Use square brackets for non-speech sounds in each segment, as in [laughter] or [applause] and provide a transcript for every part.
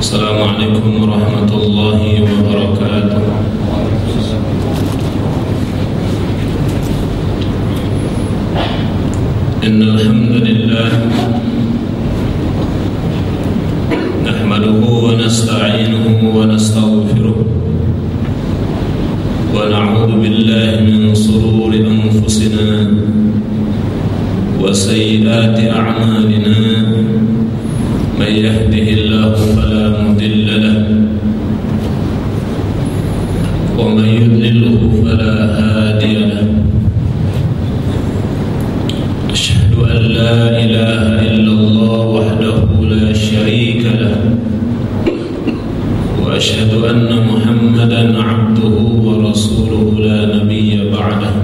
السلام عليكم ورحمة الله وبركاته. إن الحمد لله نحمده ونستعينه ونستغفره ونعوذ بالله من شرور أنفسنا وسيئات أعمالنا. يهده الله فلا مضل له. ومن يضلله فلا هادي له. أشهد أن لا إله إلا الله وحده لا شريك له. وأشهد أن محمدا عبده ورسوله لا نبي بعده.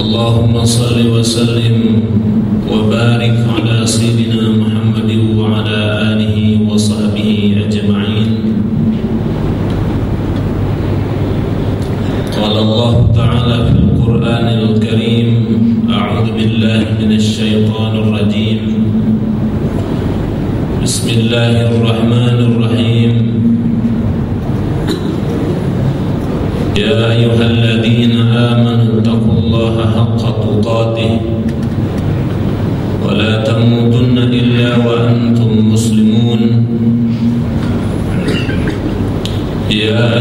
اللهم صل وسلم الله تعالى في القرآن الكريم. أعوذ بالله من الشيطان الرجيم. بسم الله الرحمن الرحيم. يا أيها الذين آمنوا اتقوا الله حق تقاته. ولا تموتن إلا وأنتم مسلمون يا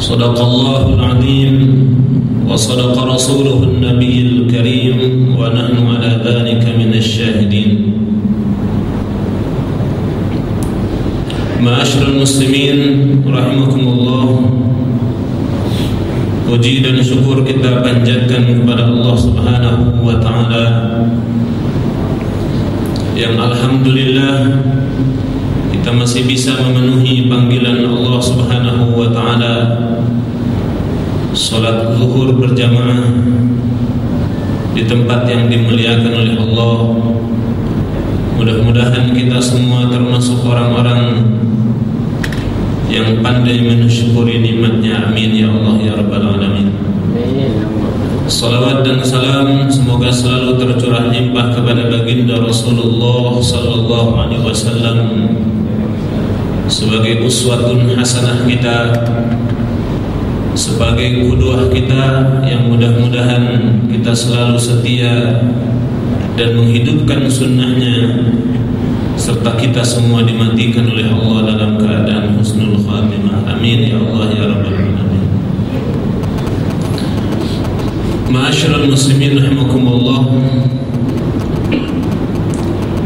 صدق الله العظيم وصدق رسوله النبي الكريم ونحن على ذلك من الشاهدين. معاشر المسلمين رحمكم الله Puji dan syukur kita panjatkan kepada Allah Subhanahu wa taala yang alhamdulillah kita masih bisa memenuhi panggilan Allah Subhanahu wa taala salat zuhur berjamaah di tempat yang dimuliakan oleh Allah. Mudah-mudahan kita semua termasuk orang-orang yang pandai mensyukuri nikmatnya. Amin ya Allah ya rabbal alamin. Salawat dan salam semoga selalu tercurah limpah kepada baginda Rasulullah sallallahu alaihi wasallam sebagai uswatun hasanah kita sebagai kuduah kita yang mudah-mudahan kita selalu setia dan menghidupkan sunnahnya serta kita semua dimatikan oleh Allah dalam keadaan husnul khatimah. Amin ya Allah ya rabbal alamin. Ma'asyiral muslimin rahimakumullah.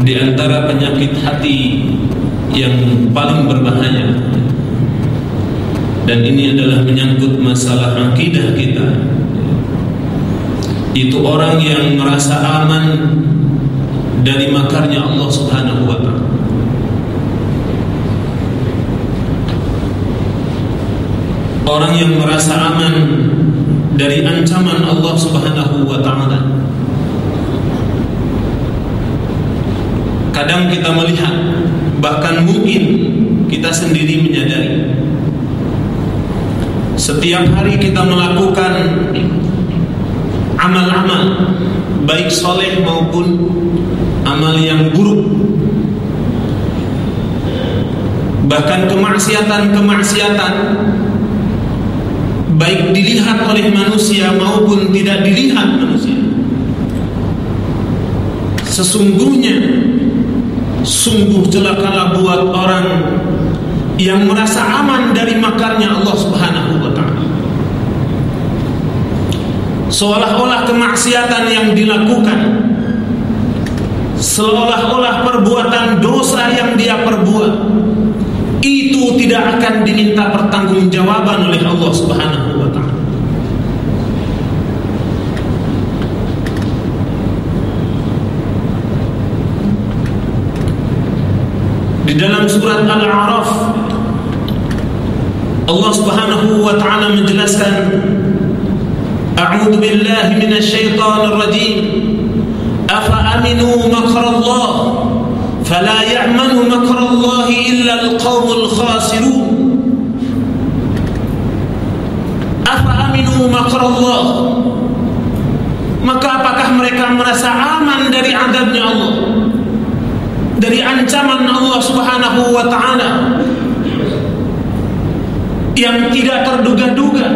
Di antara penyakit hati yang paling berbahaya dan ini adalah menyangkut masalah akidah kita. Itu orang yang merasa aman dari makarnya Allah Subhanahu wa taala. Orang yang merasa aman dari ancaman Allah Subhanahu wa taala. Kadang kita melihat bahkan mungkin kita sendiri menyadari. Setiap hari kita melakukan amal-amal baik soleh maupun amal yang buruk. Bahkan kemaksiatan-kemaksiatan baik dilihat oleh manusia maupun tidak dilihat manusia. Sesungguhnya sungguh celakalah buat orang yang merasa aman dari makarnya Allah Subhanahu wa taala. seolah-olah kemaksiatan yang dilakukan seolah-olah perbuatan dosa yang dia perbuat itu tidak akan diminta pertanggungjawaban oleh Allah Subhanahu Dalam surat Al-A'raf Allah Subhanahu wa taala menjelaskan A'udzu billahi minasy syaithanir rajim Afa aminu makrallah fala ya'manu makrallah illa al-qaumul khasirun Afa aminu makrallah Maka apakah mereka merasa aman dari adabnya Allah dari ancaman Allah Subhanahu wa taala yang tidak terduga-duga.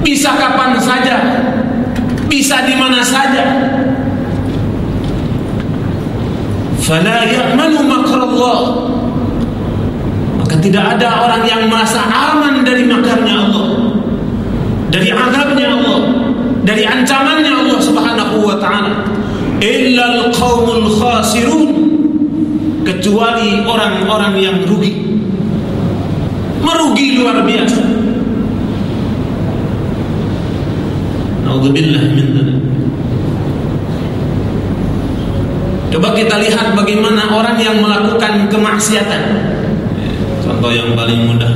Bisa kapan saja bisa di mana saja. Fala ya'manu makrallah. Maka tidak ada orang yang merasa aman dari makarnya Allah dari azabnya Allah dari ancamannya Allah Subhanahu wa taala illa al-qaumul khasirun kecuali orang-orang yang rugi merugi luar biasa. Naudzubillah min Coba kita lihat bagaimana orang yang melakukan kemaksiatan. Contoh yang paling mudah.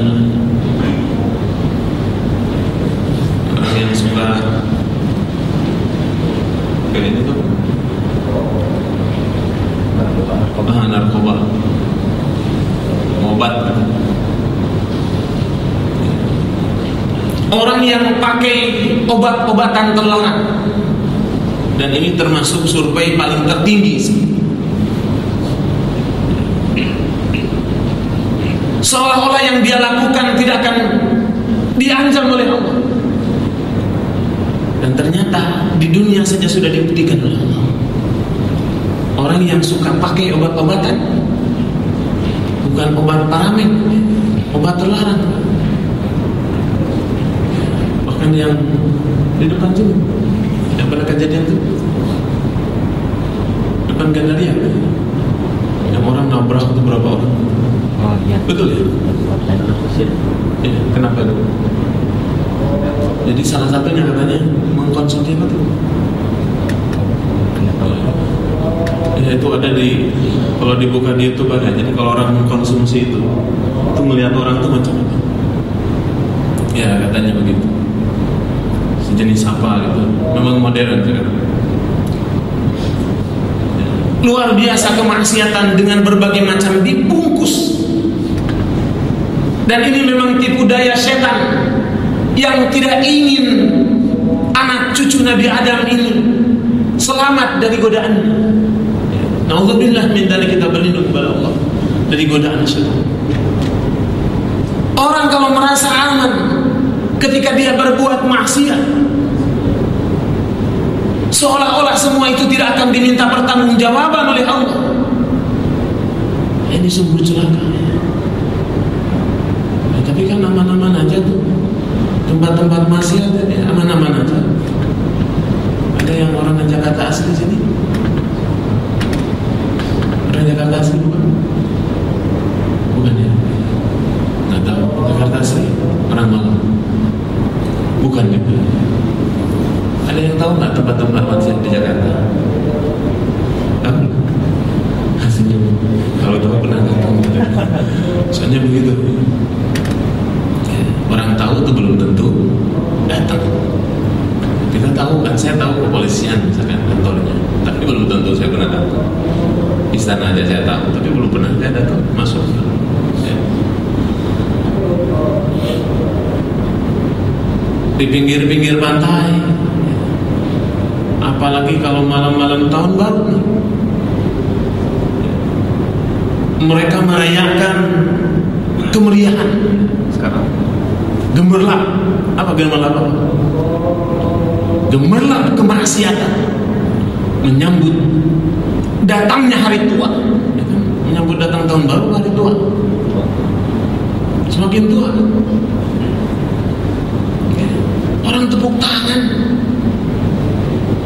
Orang yang suka kayak ini tuh. Ah, narkoba. Obat. orang yang pakai obat-obatan terlarang. Dan ini termasuk survei paling tertinggi. Seolah-olah yang dia lakukan tidak akan diancam oleh Allah. Dan ternyata di dunia saja sudah dibuktikan oleh Allah orang yang suka pakai obat-obatan bukan obat paramen obat terlarang. Kan yang di depan sini yang pernah kejadian tuh depan Gandaria yang orang nabrak itu berapa orang? Oh iya. Betul ya? Ya kenapa itu? Jadi salah satunya katanya mengkonsumsi apa tuh ya itu ada di kalau dibuka di YouTube ada. Jadi kalau orang mengkonsumsi itu itu melihat orang tuh macam apa ya katanya begitu. Sejenis apa gitu. Memang modern sekarang. Luar biasa kemaksiatan dengan berbagai macam dibungkus. Dan ini memang tipu daya setan yang tidak ingin anak cucu Nabi Adam ini selamat dari godaan. Nauzubillah min dari kita berlindung kepada Allah dari godaan setan. Orang kalau merasa aman ketika dia berbuat maksiat seolah-olah semua itu tidak akan diminta pertanggungjawaban oleh Allah. Ini sungguh celaka. Ya, tapi kan aman-aman aja tuh. Tempat-tempat maksiat ya, aman-aman aja. Ada yang orang Jakarta asli sini orang Jakarta asli bukan bukan ya nggak tahu Jakarta asli orang Malang bukan juga ada yang tahu nggak tempat-tempat maksiat di Jakarta? Tahu? Kalau tahu pernah datang. Soalnya begitu. Orang tahu itu belum tentu datang. Kita tahu kan, saya tahu kepolisian misalkan kantornya, tapi belum tentu saya pernah datang. Istana aja saya tahu, tapi belum pernah saya datang masuk. Di pinggir-pinggir pantai, apalagi kalau malam-malam tahun baru. Mereka merayakan kemeriahan sekarang. Gemerlap. Apa gemerlap apa? Gemerlap kemaksiatan menyambut datangnya hari tua menyambut datang tahun baru hari tua semakin tua orang tepuk tangan.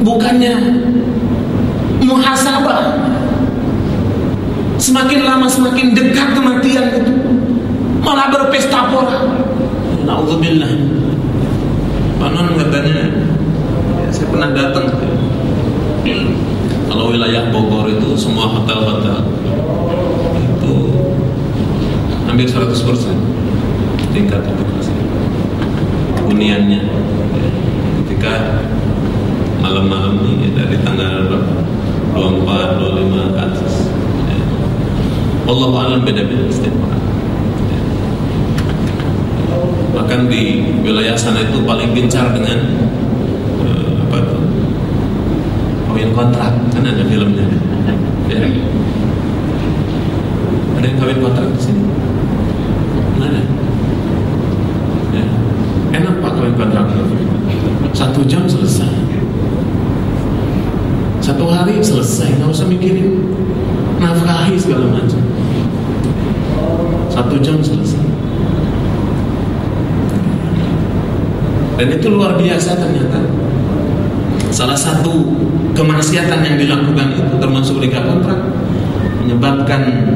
Bukannya muhasabah. Semakin lama semakin dekat kematian itu. Malah berpesta pora. Nauzubillah. Panon katanya ya, saya pernah datang wilayah Bogor itu semua hotel-hotel itu hampir 100% tingkat okupasi huniannya ketika malam-malam ini dari tanggal 24, 25 ke atas ya. Allah alam beda-beda setiap orang ya. bahkan di wilayah sana itu paling gencar dengan uh, apa itu kawin kontrak kan ada filmnya. Ya. ada yang kawin kontrak di sini? Mana? Ya. enak pak kawin kontrak satu jam selesai. Satu hari selesai nggak usah mikirin nafkahi segala macam. Satu jam selesai. Dan itu luar biasa ternyata. Salah satu kemaksiatan yang dilakukan itu termasuk nikah kontrak menyebabkan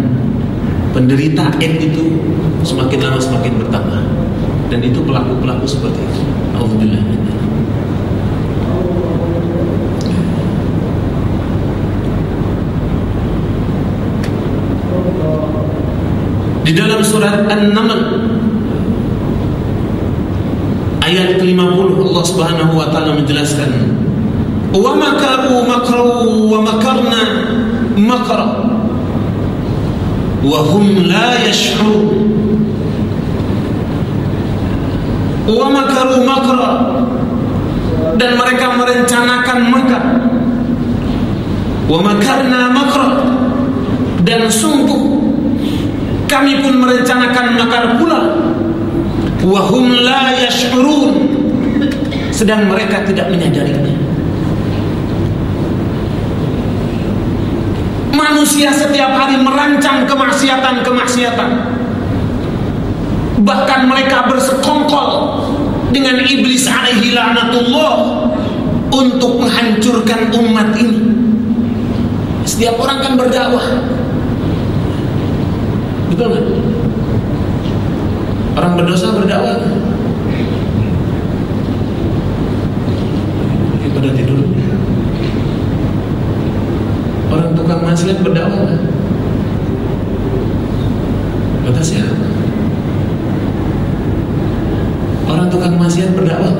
penderita AIDS itu semakin lama semakin bertambah. Dan itu pelaku-pelaku seperti itu. Alhamdulillah. Di dalam surat An-Naml ayat ke-50 Allah Subhanahu wa taala menjelaskan makarna makra wa hum la yash'urun wa makaru makra dan mereka merencanakan makar makarna makra dan sungguh kami pun merencanakan makar pula. wahum la yash'urun sedang mereka tidak menyadarinya manusia setiap hari merancang kemaksiatan-kemaksiatan. Bahkan mereka bersekongkol dengan iblis alaihi la'natullah untuk menghancurkan umat ini. Setiap orang kan berdakwah. Betul nggak? Orang berdosa berdakwah. Pada tidur tukang maksiat berdakwah. Kata siapa? Orang tukang maksiat berdakwah.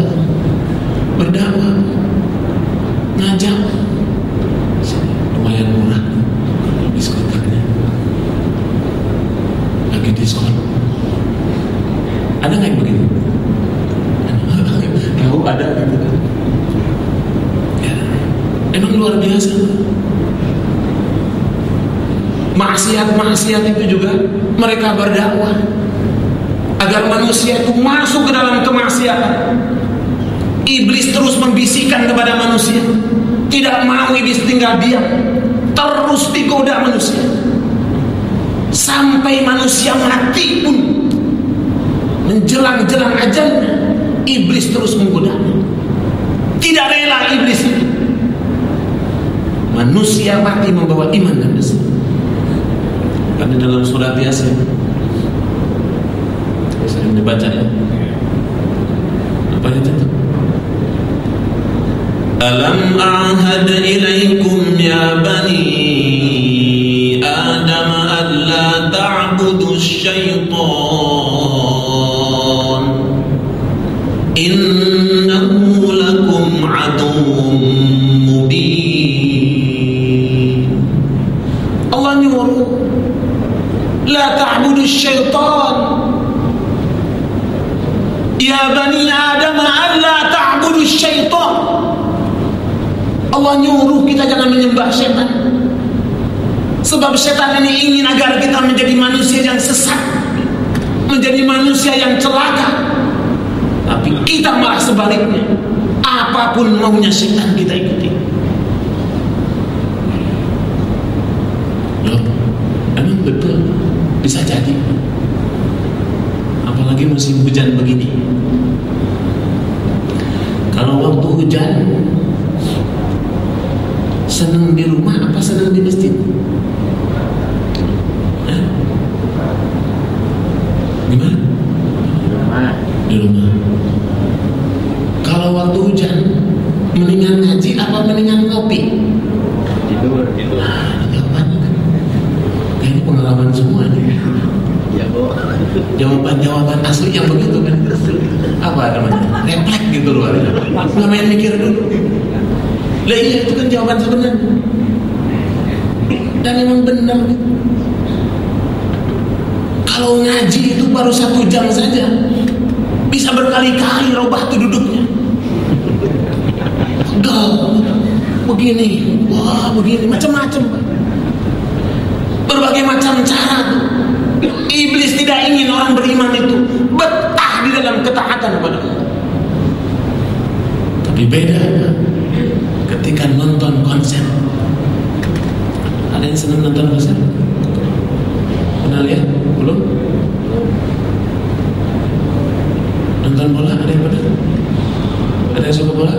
Berdakwah. Ngajak. Lumayan murah Diskotiknya Lagi diskon ada nggak yang begitu? Tahu ada gitu kan? Ya, emang luar biasa. Maksiat-maksiat itu juga mereka berdakwah agar manusia itu masuk ke dalam kemaksiatan. Iblis terus membisikkan kepada manusia, tidak mau iblis tinggal diam, terus digoda manusia. Sampai manusia mati pun. Menjelang-jelang ajalnya iblis terus menggoda. Tidak rela iblis. Manusia mati membawa iman dan Islam ada dalam surat Yasin. Sering dibaca ya. Apa itu? Alam a'had ilaikum ya bani Adam an la ta'budu syaitan Innahu lakum aduun syaitan. Ya Bani Adam Allah ta'budu syaitan. Allah nyuruh kita jangan menyembah syaitan Sebab syaitan ini ingin agar kita menjadi manusia yang sesat Menjadi manusia yang celaka. Tapi kita malah sebaliknya. Apa pun maunya syaitan kita ikuti. Bisa jadi Apalagi musim hujan begini Kalau waktu hujan senang di rumah apa senang di masjid? Hah? Gimana? Di rumah. Kalau waktu hujan mendingan ngaji apa mendingan ngopi? tidur tidur Nah, kan. Kayaknya pengalaman semua Jawaban-jawaban asli yang begitu kan. Apa namanya? Refleks gitu loh. Nggak main mikir dulu. Lah iya itu kan jawaban sebenarnya. Dan memang benar. Kalau ngaji itu baru satu jam saja bisa berkali-kali robah tuh duduknya. Pegal, begini, wah begini, macam-macam. Berbagai macam cara tuh. Iblis tidak ingin orang beriman itu betah di dalam ketaatan kepada Allah. Tapi beda ketika nonton konser. Ada yang senang nonton konser? Pernah lihat? Belum? Nonton bola ada yang pernah? Ada yang suka bola?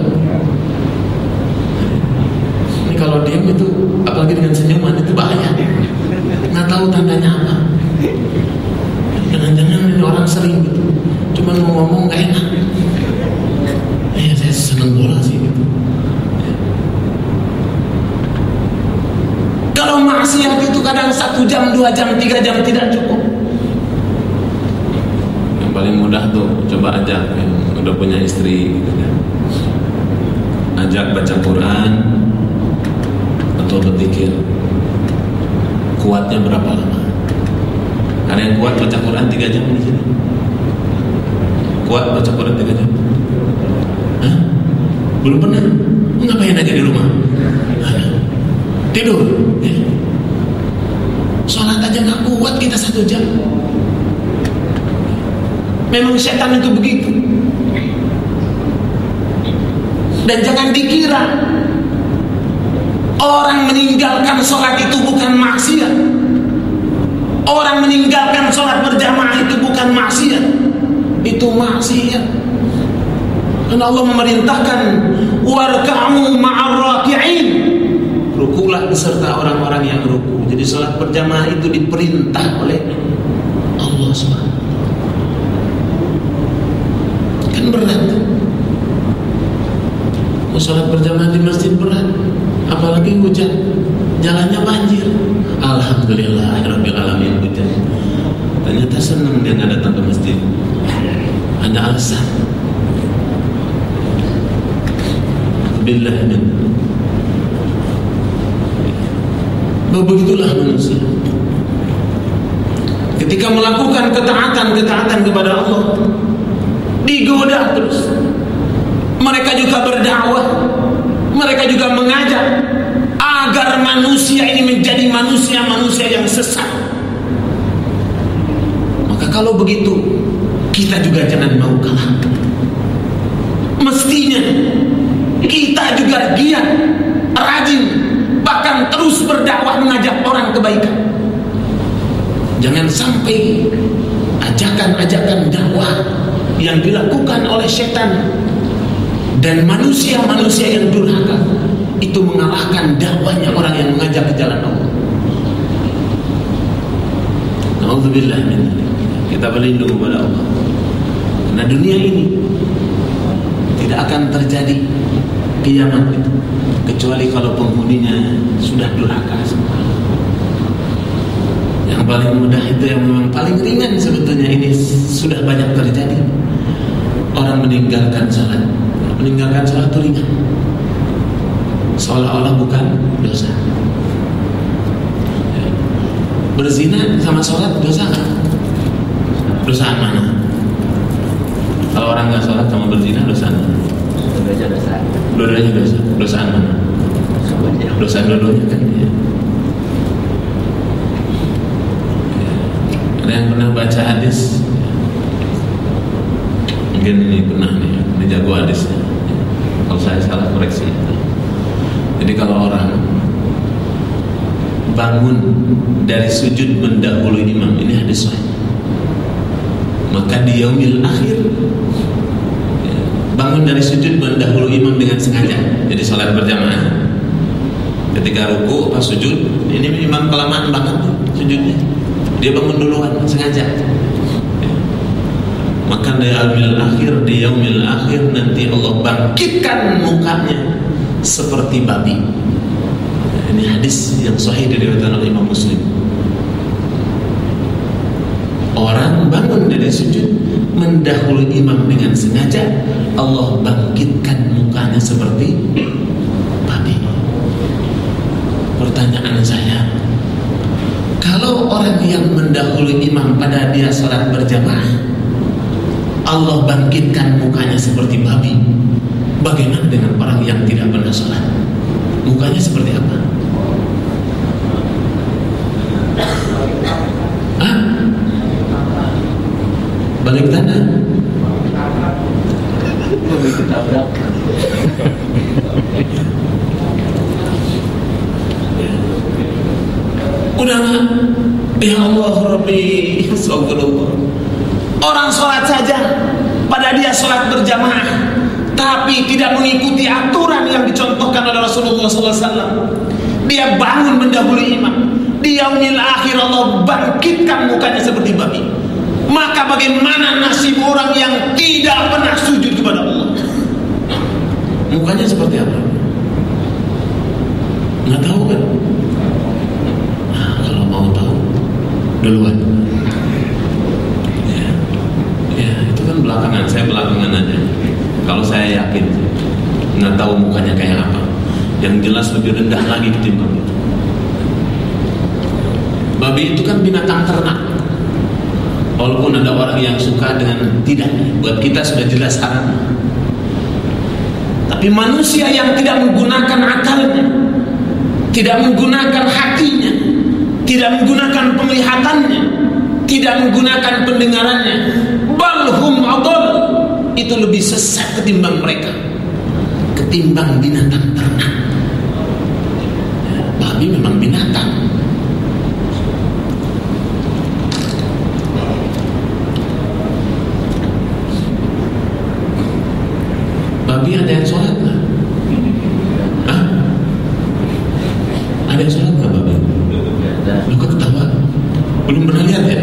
Ini kalau diam itu apalagi dengan senyuman itu bahaya. Nggak tahu tandanya apa. Jangan-jangan ini orang sering gitu. Cuman mau ngomong nggak enak. Eh saya seneng bola sih gitu. Kalau maksiat itu kadang satu jam, dua jam, tiga jam tidak cukup. Yang paling mudah tuh coba ajak yang udah punya istri, gitu kan. ajak baca Quran atau berzikir. Kuatnya berapa lama? Ada yang kuat baca Quran tiga jam di sini? Kuat baca Quran tiga jam? Hah? Belum pernah? Ngapain aja di rumah? Tidur? Ya. Sholat aja nggak kuat kita satu jam. Memang setan itu begitu. Dan jangan dikira orang meninggalkan sholat itu bukan maksiat. Orang meninggalkan sholat berjamaah itu bukan maksiat. Itu maksiat. Karena Allah memerintahkan warka'u ma'ar raki'in. Rukulah beserta orang-orang yang ruku. Jadi sholat berjamaah itu diperintah oleh Allah SWT. Kan berat. Mau sholat berjamaah di masjid berat. Apalagi hujan. Jalannya banjir. Alhamdulillah Alamin hujan. Ternyata senang dia nggak datang ke masjid. Ada alasan. Billah min. Begitulah manusia. Ketika melakukan ketaatan-ketaatan kepada Allah, digoda terus. Mereka juga berdakwah, mereka juga mengajak agar manusia ini menjadi manusia-manusia yang sesat. Maka kalau begitu, kita juga jangan mau kalah. Mestinya kita juga giat, rajin, bahkan terus berdakwah mengajak orang kebaikan. Jangan sampai ajakan-ajakan dakwah yang dilakukan oleh setan dan manusia-manusia yang durhaka itu mengalahkan dakwahnya orang yang mengajak ke jalan Allah. Alhamdulillah kita berlindung kepada Allah. Karena dunia ini tidak akan terjadi kiamat itu kecuali kalau penghuninya sudah durhaka semua. Yang paling mudah itu yang memang paling ringan sebetulnya ini sudah banyak terjadi. Orang meninggalkan salat, meninggalkan salat itu ringan. Seolah-olah bukan dosa. Berzina sama sholat dosa nggak? Dosaan mana? Kalau orang nggak sholat sama berzina dosa mana? Aja dosa. Dua-duanya dosa. Dosaan mana? Dosa dua-duanya kan ya. Ada yang pernah baca hadis? Mungkin ini pernah nih, ini jago hadisnya. Kalau saya salah koreksi. Jadi kalau orang bangun dari sujud mendahului imam, ini hadis sahih. Maka di yaumil akhir bangun dari sujud mendahului imam dengan sengaja. Jadi sholat berjamaah. Ketika ruku pas sujud, ini imam kelamaan banget sujudnya. Dia bangun duluan sengaja. Maka di yaumil akhir di yaumil akhir nanti Allah bangkitkan mukanya seperti babi. Ini hadis yang sahih diriwayatkan oleh Imam Muslim. Orang bangun dari sujud mendahului imam dengan sengaja Allah bangkitkan mukanya seperti babi. Pertanyaan saya kalau orang yang mendahului imam pada dia sholat berjamaah Allah bangkitkan mukanya seperti babi bagaimana dengan orang yang tidak pernah sholat mukanya seperti apa balik tanah Lebih ketabrak. Udah Ya Allah Rabbi. Orang sholat saja Pada dia sholat berjamaah. Tapi tidak mengikuti aturan yang dicontohkan oleh Rasulullah SAW Dia bangun mendahului imam. Di yaumil akhir Allah bangkitkan mukanya seperti babi Maka bagaimana nasib orang yang tidak pernah sujud kepada Allah Mukanya seperti apa? Nggak tahu kan? Nah, kalau mau tahu duluan. Ya, ya itu kan belakangan. Saya belakangan aja. Kalau saya yakin nggak tahu mukanya kayak apa. Yang jelas lebih rendah lagi ketimbang itu. Babi itu kan binatang ternak. Walaupun ada orang yang suka dengan tidak, buat kita sudah jelas haram. Tapi manusia yang tidak menggunakan akalnya, tidak menggunakan hatinya, tidak menggunakan penglihatannya, tidak menggunakan pendengarannya, balhum adol itu lebih sesat ketimbang mereka, ketimbang binatang ternak. Babi memang binatang. Babi ada yang sholat nggak? Hah? Ada yang sholat nggak babi? Lu kok ketawa? Belum pernah lihat ya?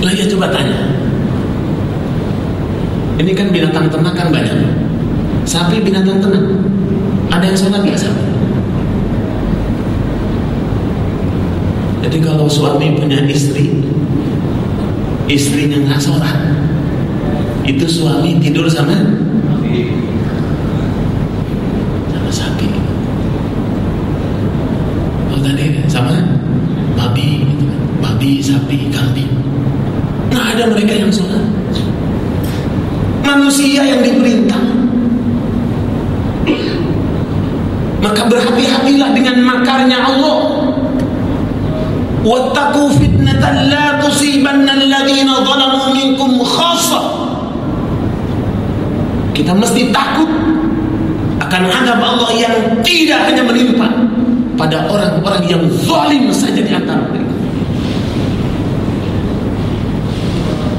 Lah ya tanya. Ini kan binatang ternak kan banyak. Sapi binatang ternak. Ada yang sholat nggak sapi? Jadi kalau suami punya istri, istrinya nggak sholat, itu suami tidur sama sapi. Oh tadi sama babi, gitu kan. babi, sapi, kambing. Nggak ada mereka yang sholat. Manusia yang diperintah. Maka berhati-hatilah dengan makarnya Allah. Wattaqu fitnatan la tusibanna alladhina zalamu minkum khassah. Kita mesti takut akan adab Allah yang tidak hanya menimpa pada orang-orang yang zalim saja di antara mereka.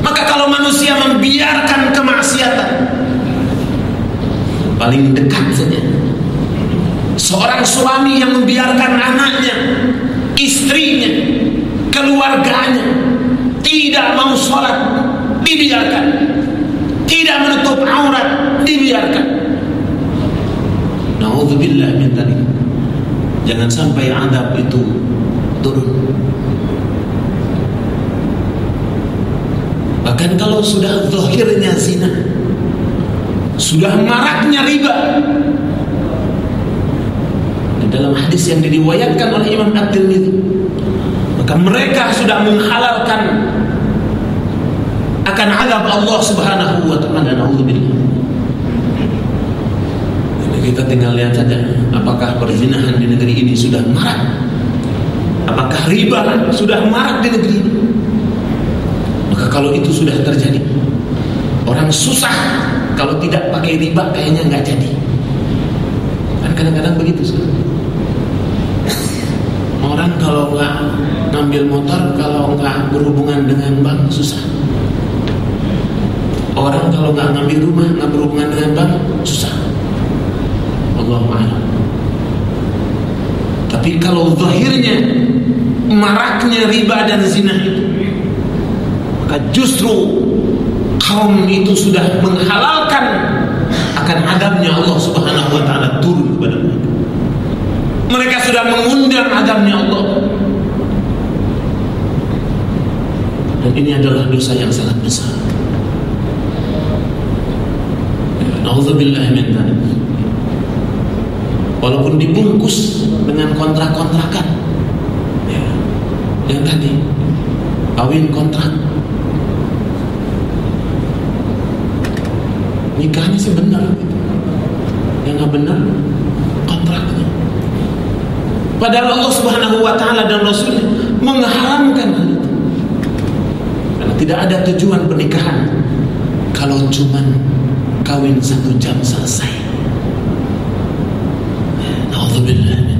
Maka kalau manusia membiarkan kemaksiatan paling dekat saja seorang suami yang membiarkan anaknya, istrinya, keluarganya tidak mau sholat dibiarkan, tidak menutup aurat dibiarkan. Nauzubillah min dzalik. Jangan sampai adab itu turun. Bahkan kalau sudah zahirnya zina, sudah maraknya riba. Dalam hadis yang diriwayatkan oleh Imam At-Tirmidzi, maka mereka sudah menghalalkan akan azab Allah Subhanahu wa taala naudzubillah. Kita tinggal lihat saja apakah perzinahan di negeri ini sudah marak? Apakah riba sudah marak di negeri ini? Maka kalau itu sudah terjadi, orang susah kalau tidak pakai riba kayaknya nggak jadi. Kan kadang-kadang begitu sekarang. Orang kalau nggak ngambil motor, kalau nggak berhubungan dengan bank susah. orang kalau nggak ngambil rumah nggak berhubungan dengan bank susah Allah a'lam tapi kalau zahirnya maraknya riba dan zina itu maka justru kaum itu sudah menghalalkan akan adabnya Allah Subhanahu wa taala turun kepada mereka. Mereka sudah mengundang adabnya Allah. Dan ini adalah dosa yang sangat besar. Nauzubillah min dzalik. Walaupun dibungkus dengan kontrak-kontrakan. Ya. Yang tadi kawin kontrak nikahnya sih benar. Yang nggak benar kontraknya. Padahal Allah Subhanahu wa taala dan Rasulnya mengharamkan hal itu. Karena tidak ada tujuan pernikahan kalau cuman kawin satu jam selesai. Alhamdulillah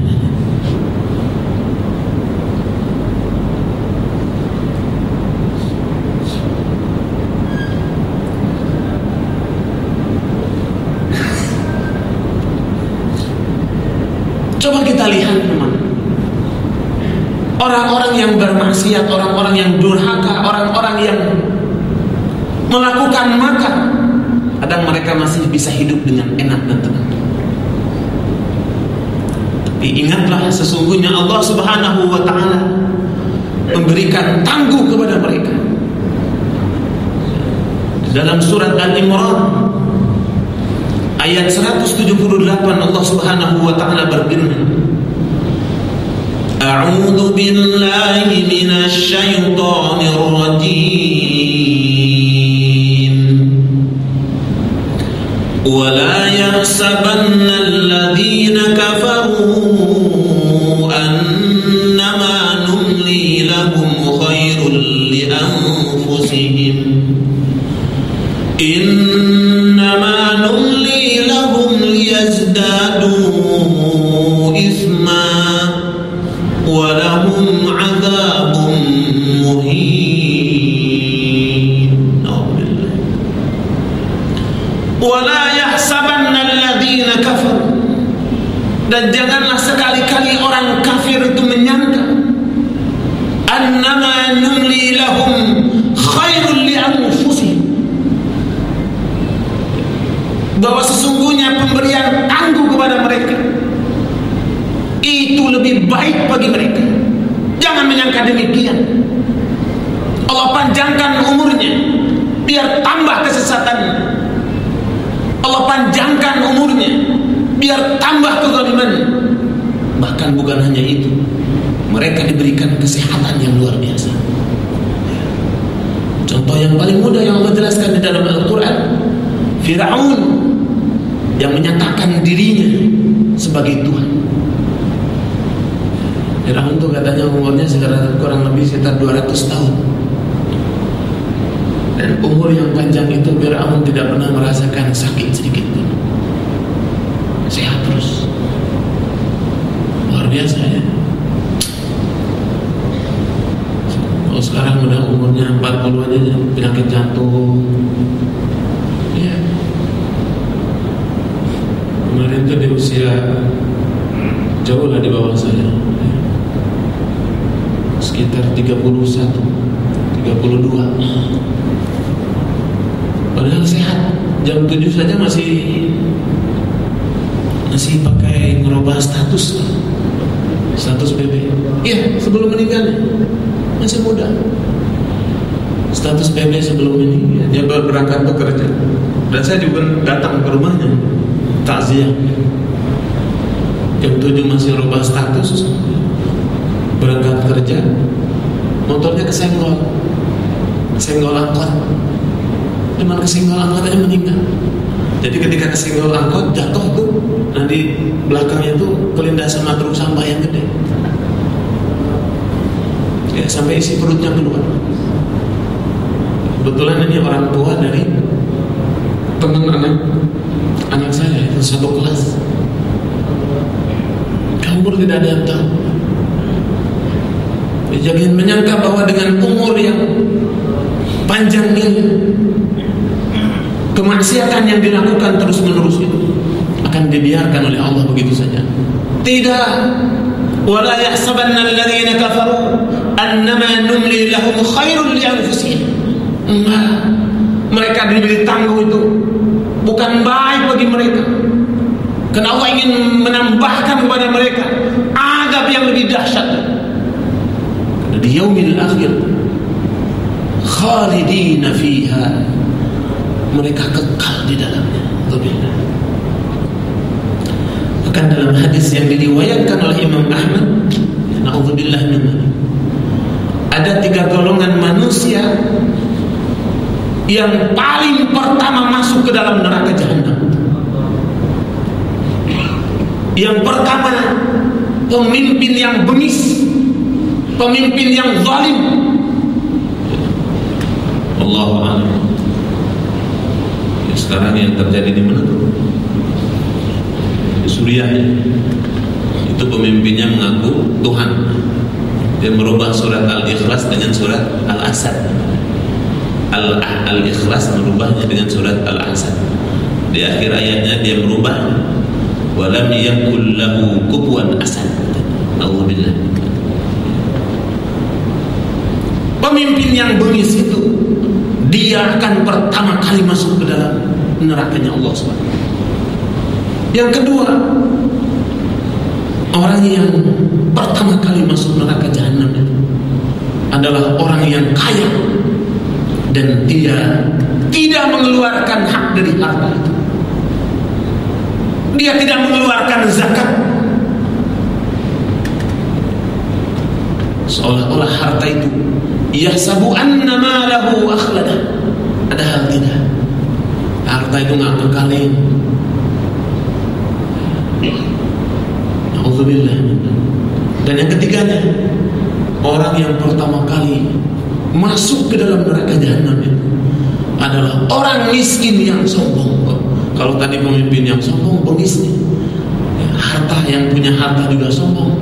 Coba kita lihat teman Orang-orang yang bermaksiat Orang-orang yang durhaka Orang-orang yang Melakukan makar Kadang mereka masih bisa hidup dengan enak dan tenang. Tapi ingatlah sesungguhnya Allah subhanahu wa ta'ala Memberikan tangguh kepada mereka. Dalam surat Al-Imran ayat 178 Allah Subhanahu wa taala berfirman A'udzu billahi minasy syaithanir rajim ولا يحسبن الذين كفروا أنما نملي لهم خير لأنفسهم. إنما نملي لهم ليزدادوا إثما lebih baik bagi mereka. Jangan menyangka demikian. Allah panjangkan umurnya biar tambah kesesatan. Allah panjangkan umurnya biar tambah kezaliman. Bahkan bukan hanya itu mereka diberikan kesehatan yang luar biasa. Contoh yang paling mudah yang Allah jelaskan di dalam Al-Quran Fir'aun yang menyatakan dirinya sebagai Tuhan Fir'aun itu katanya umurnya sekitar kurang lebih sekitar 200 tahun. Dan umur yang panjang itu Fir'aun tidak pernah merasakan sakit sedikit pun. Sehat terus. Luar biasa ya. Kalau sekarang udah umurnya 40 aja penyakit jantung. Ya kemarin itu di usia jauh lah di bawah saya sekitar 31 32 padahal sehat. Jam 7 saja masih masih pakai merubah status. Status BB iya sebelum meninggal. Masih muda. Status BB sebelum ini. Dia berangkat bekerja. Dan saya juga datang ke rumahnya. Takziah. Jam 7 masih rubah status berangkat kerja motornya kesenggol. Kesenggol angkot. Cuman kesenggol angkot aja meninggal. Jadi ketika kesenggol angkot jatuh tuh di belakangnya tuh kelindas sama truk sampah yang gede. Ya sampai isi perutnya keluar. Kebetulan ini orang tua dari teman anak anak saya itu satu kelas. Umur tidak ada yang tahu jangan menyangka bahwa dengan umur yang panjang ini kemaksiatan yang dilakukan terus menerus itu akan dibiarkan oleh Allah begitu saja. Tidak. Wala yahsabanna alladhina kafaru annama numli lahum khairul li anfusihim. Mereka diberi tangguh itu bukan baik bagi mereka. Allah ingin menambahkan kepada mereka adab yang lebih dahsyat. Di yaumil akhir khalidina fiha mereka kekal di dalamnya. Alhamdulillah. Bahkan dalam hadis yang diriwayatkan oleh Imam Ahmad, naudzubillah min ada tiga golongan manusia yang paling pertama masuk ke dalam neraka jahanam. Yang pertama pemimpin yang bengis, pemimpin yang zalim. Allahu a'lam. Ya, sekarang yang terjadi di mana? Di Suriah ya. Itu pemimpinnya mengaku Tuhan. Dia merubah surat Al-Ikhlas dengan surat Al-Asad. Al-Ikhlas merubahnya dengan surat Al-Asad. Di akhir ayatnya dia merubah walam yakul lahu kufuwan asad. Alhamdulillah. Pemimpin yang bengis itu dia akan pertama kali masuk ke dalam nerakanya Allah SWT. Yang kedua, orang yang pertama kali masuk neraka jahanam itu adalah orang yang kaya dan dia tidak mengeluarkan hak dari harta itu. Dia tidak mengeluarkan zakat. Seolah-olah harta itu yahsabu anna malahu akhlada. Padahal tidak. Harta itu nggak kekalin. Alhamdulillah. Dan yang ketiganya orang yang pertama kali masuk ke dalam neraka jahanam itu adalah orang miskin yang sombong. Kalau tadi pemimpin yang sombong, pengisnya. Ya, harta yang punya harta juga sombong.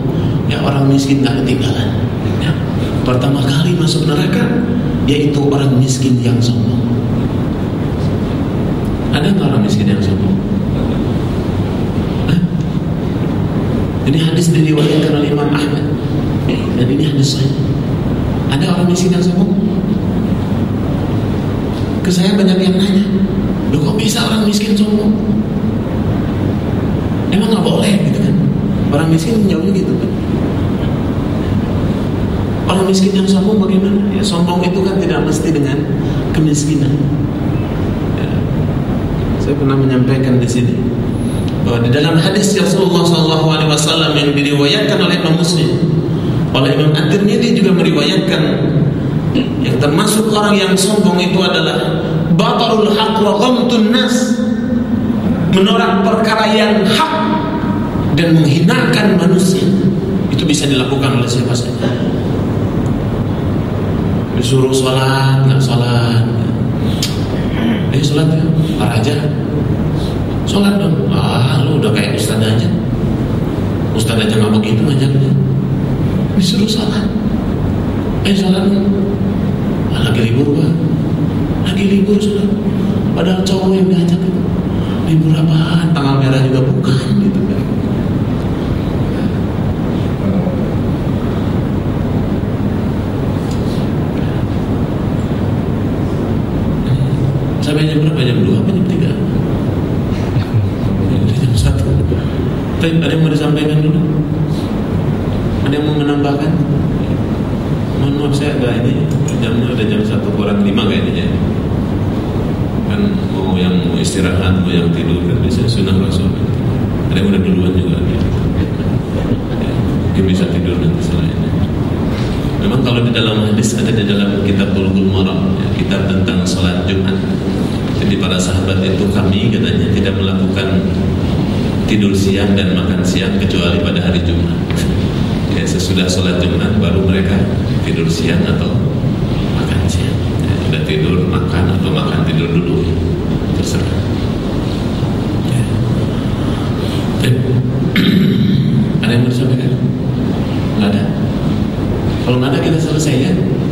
Ya orang miskin nggak ketinggalan. Ya, pertama kali masuk neraka yaitu orang miskin yang sombong. Ada nggak orang miskin yang sombong? Hah? Ini hadis diriwayatkan oleh Imam Ahmad dan ini hadis sahih. Ada orang miskin yang sombong? Ke saya banyak yang nanya, Loh kok bisa orang miskin sombong? Emang nggak boleh gitu kan? Orang miskin jauhnya gitu kan? Orang miskin yang sombong bagaimana? Ya sombong itu kan tidak mesti dengan kemiskinan. Ya. Saya pernah menyampaikan di sini bahwa di dalam hadis Rasulullah SAW yang diriwayatkan oleh Imam Muslim, oleh Imam At-Tirmidzi juga meriwayatkan yang termasuk orang yang sombong itu adalah batarul haq wa ghamtun nas menolak perkara yang hak dan menghinakan manusia itu bisa dilakukan oleh siapa saja disuruh sholat nggak sholat. Eh sholat ya Pak Raja. Sholat dong. Ah lu udah kayak ustad aja. Ustad aja nggak begitu ngajaknya. Disuruh sholat. Eh sholat ah, lagi libur pak. Lagi libur sudah padahal cowok yang diajak libur apaan? Tanggal merah juga bukan gitu kan sampai jam berapa? Jam 2 apa jam 3 [laughs] jam 1 Tapi ada yang mau disampaikan dulu? Ada yang mau menambahkan? Mohon maaf saya agak ini jamnya udah jam 1 kurang 5 kayaknya. Ya kan mau yang mau istirahat mau yang tidur kan bisa sunnah rasul ada yang udah duluan juga. Ya. Ya, mungkin bisa tidur nanti selainnya memang kalau di dalam hadis ada di dalam kitab Bulughul Maram ya, kitab tentang sholat Jumat. Jadi para sahabat itu kami katanya tidak melakukan tidur siang dan makan siang kecuali pada hari Jumat. [laughs] Ya sesudah sholat Jumat baru mereka tidur siang atau makan siang. Ya, sudah tidur makan atau makan tidur dulu ya. terserah ya. Eh, ada yang mau disampaikan nggak ada kalau nggak ada